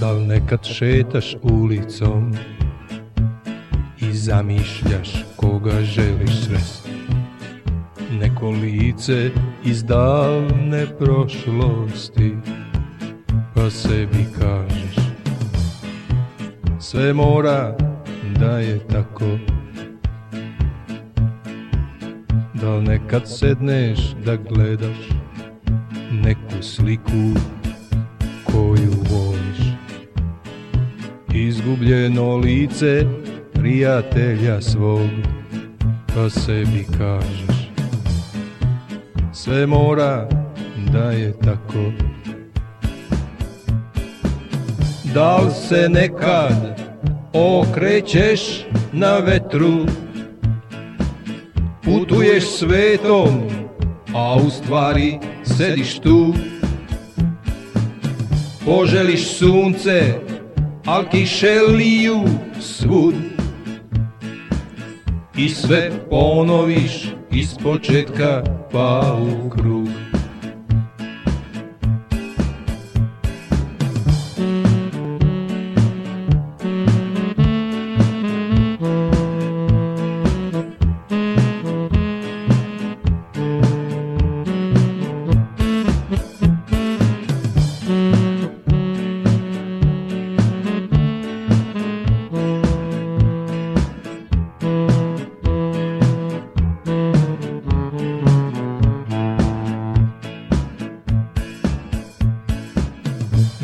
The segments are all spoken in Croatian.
Da li nekad šetaš ulicom i zamišljaš koga želiš sresti? Neko lice iz davne prošlosti, pa sebi kažeš sve mora da je tako. Da li nekad sedneš da gledaš neku sliku koju voliš? Izgubljeno lice prijatelja svog, pa sebi kažeš sve mora da je tako. Da li se nekad okrećeš na vetru? Putuješ svetom, a u stvari sediš tu. Poželiš sunce, al kiše liju svud. I sve ponoviš iz početka pa u krug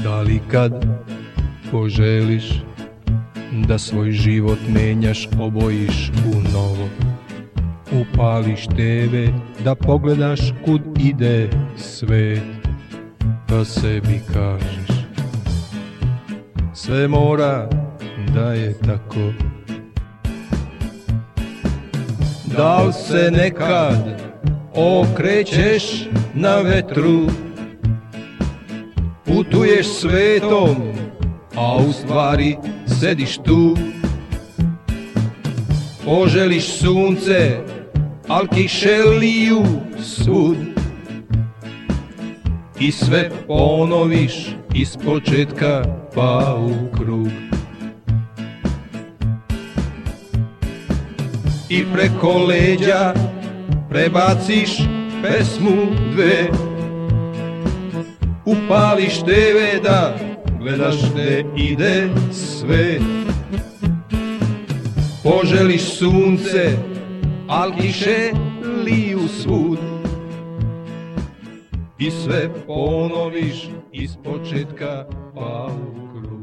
Da li kad poželiš da svoj život menjaš, obojiš u novo. Upališ TV da pogledaš kud ide svet Pa sebi kažeš Sve mora da je tako. Da li se nekad okrećeš na vetru Putuješ svetom, a u stvari sediš tu. Poželiš sunce, al kiše liju svud. I sve ponoviš iz početka pa u krug. I preko leđa prebaciš pesmu dve Upališ TV da gledaš gde ide sve. Poželiš sunce, al kiše liju svud. I sve ponoviš iz početka pa u